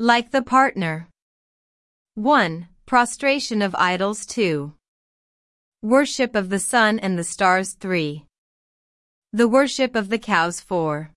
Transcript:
Like the partner. 1. Prostration of idols 2. Worship of the sun and the stars 3. The worship of the cows 4.